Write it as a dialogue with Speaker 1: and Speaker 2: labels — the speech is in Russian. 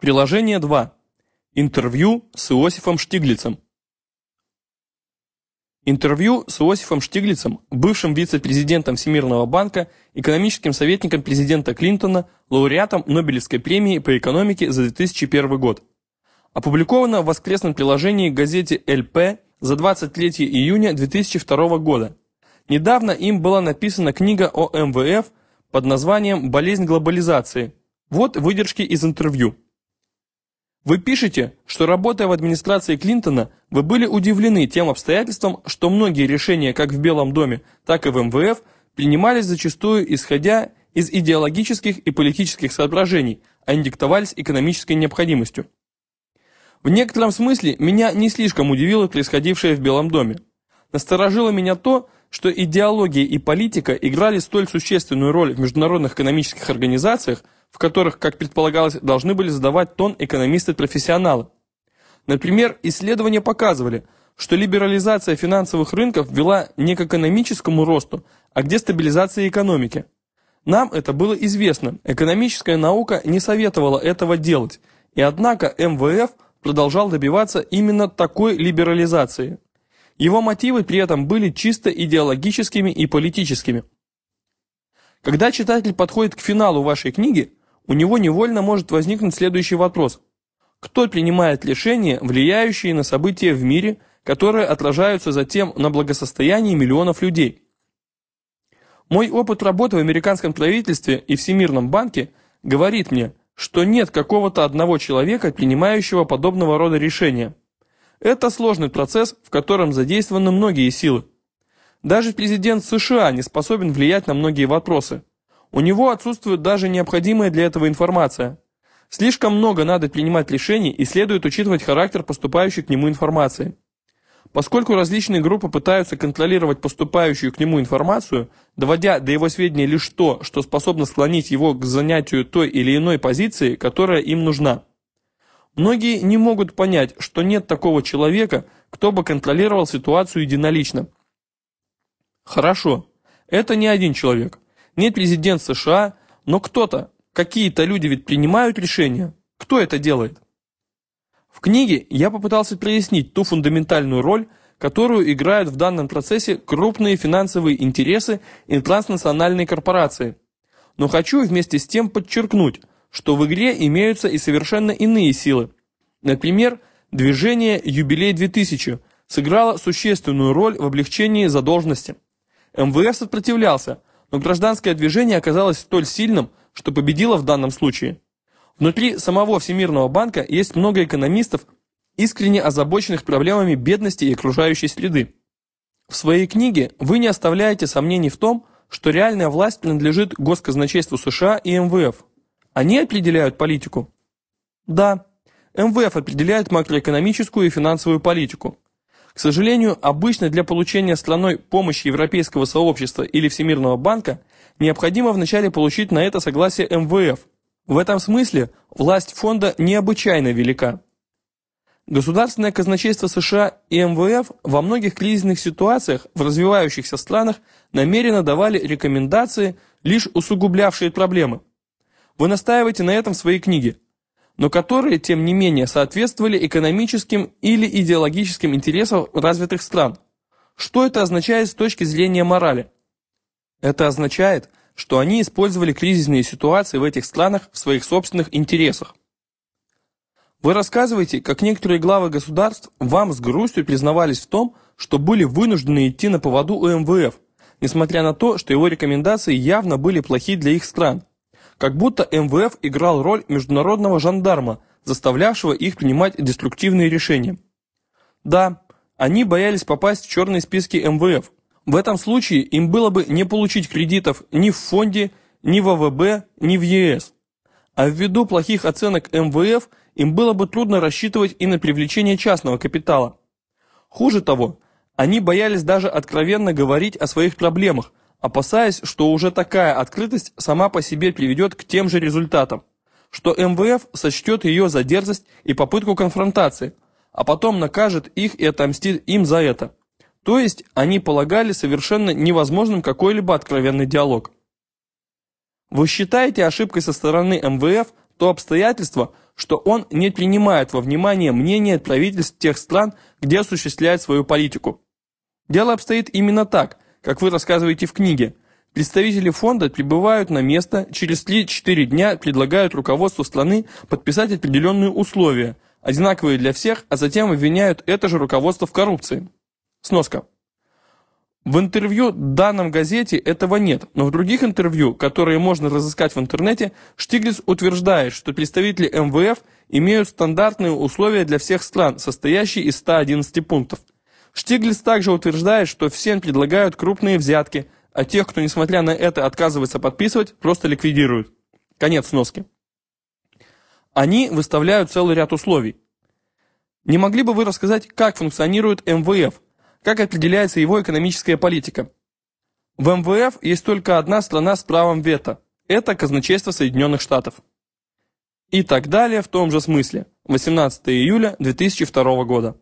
Speaker 1: Приложение 2. Интервью с Иосифом Штиглицем. Интервью с Иосифом Штиглицем, бывшим вице-президентом Всемирного банка, экономическим советником президента Клинтона, лауреатом Нобелевской премии по экономике за 2001 год. Опубликовано в воскресном приложении газете «ЛП» за 23 июня 2002 года. Недавно им была написана книга о МВФ под названием «Болезнь глобализации». Вот выдержки из интервью. Вы пишете, что работая в администрации Клинтона, вы были удивлены тем обстоятельством, что многие решения как в Белом доме, так и в МВФ принимались зачастую исходя из идеологических и политических соображений, а не диктовались экономической необходимостью. В некотором смысле меня не слишком удивило происходившее в Белом доме. Насторожило меня то, что идеология и политика играли столь существенную роль в международных экономических организациях, в которых, как предполагалось, должны были задавать тон экономисты-профессионалы. Например, исследования показывали, что либерализация финансовых рынков вела не к экономическому росту, а к дестабилизации экономики. Нам это было известно, экономическая наука не советовала этого делать, и однако МВФ продолжал добиваться именно такой либерализации. Его мотивы при этом были чисто идеологическими и политическими. Когда читатель подходит к финалу вашей книги, у него невольно может возникнуть следующий вопрос. Кто принимает решения, влияющие на события в мире, которые отражаются затем на благосостоянии миллионов людей? Мой опыт работы в американском правительстве и Всемирном банке говорит мне, что нет какого-то одного человека, принимающего подобного рода решения. Это сложный процесс, в котором задействованы многие силы. Даже президент США не способен влиять на многие вопросы. У него отсутствует даже необходимая для этого информация. Слишком много надо принимать решений и следует учитывать характер поступающей к нему информации. Поскольку различные группы пытаются контролировать поступающую к нему информацию, доводя до его сведения лишь то, что способно склонить его к занятию той или иной позиции, которая им нужна. Многие не могут понять, что нет такого человека, кто бы контролировал ситуацию единолично. Хорошо, это не один человек. Нет президент США, но кто-то, какие-то люди ведь принимают решения. Кто это делает? В книге я попытался прояснить ту фундаментальную роль, которую играют в данном процессе крупные финансовые интересы и транснациональные корпорации. Но хочу вместе с тем подчеркнуть, что в игре имеются и совершенно иные силы. Например, движение «Юбилей 2000» сыграло существенную роль в облегчении задолженности. МВФ сопротивлялся, но гражданское движение оказалось столь сильным, что победило в данном случае. Внутри самого Всемирного банка есть много экономистов, искренне озабоченных проблемами бедности и окружающей среды. В своей книге вы не оставляете сомнений в том, что реальная власть принадлежит Госказначейству США и МВФ. Они определяют политику? Да, МВФ определяет макроэкономическую и финансовую политику. К сожалению, обычно для получения страной помощи Европейского сообщества или Всемирного банка необходимо вначале получить на это согласие МВФ. В этом смысле власть фонда необычайно велика. Государственное казначейство США и МВФ во многих кризисных ситуациях в развивающихся странах намеренно давали рекомендации, лишь усугублявшие проблемы. Вы настаиваете на этом в своей книге, но которые, тем не менее, соответствовали экономическим или идеологическим интересам развитых стран. Что это означает с точки зрения морали? Это означает, что они использовали кризисные ситуации в этих странах в своих собственных интересах. Вы рассказываете, как некоторые главы государств вам с грустью признавались в том, что были вынуждены идти на поводу у МВФ, несмотря на то, что его рекомендации явно были плохи для их стран. Как будто МВФ играл роль международного жандарма, заставлявшего их принимать деструктивные решения. Да, они боялись попасть в черные списки МВФ. В этом случае им было бы не получить кредитов ни в фонде, ни в АВБ, ни в ЕС. А ввиду плохих оценок МВФ им было бы трудно рассчитывать и на привлечение частного капитала. Хуже того, они боялись даже откровенно говорить о своих проблемах, опасаясь, что уже такая открытость сама по себе приведет к тем же результатам, что МВФ сочтет ее за дерзость и попытку конфронтации, а потом накажет их и отомстит им за это. То есть они полагали совершенно невозможным какой-либо откровенный диалог. Вы считаете ошибкой со стороны МВФ то обстоятельство, что он не принимает во внимание мнение правительств тех стран, где осуществляет свою политику. Дело обстоит именно так, как вы рассказываете в книге. Представители фонда прибывают на место, через 3-4 дня предлагают руководству страны подписать определенные условия, одинаковые для всех, а затем обвиняют это же руководство в коррупции. Сноска. В интервью данном газете этого нет, но в других интервью, которые можно разыскать в интернете, Штиглиц утверждает, что представители МВФ имеют стандартные условия для всех стран, состоящие из 111 пунктов. Штиглиц также утверждает, что всем предлагают крупные взятки, а тех, кто, несмотря на это, отказывается подписывать, просто ликвидируют. Конец сноски. Они выставляют целый ряд условий. Не могли бы вы рассказать, как функционирует МВФ, как определяется его экономическая политика? В МВФ есть только одна страна с правом вето. Это казначейство Соединенных Штатов. И так далее в том же смысле. 18 июля 2002 года.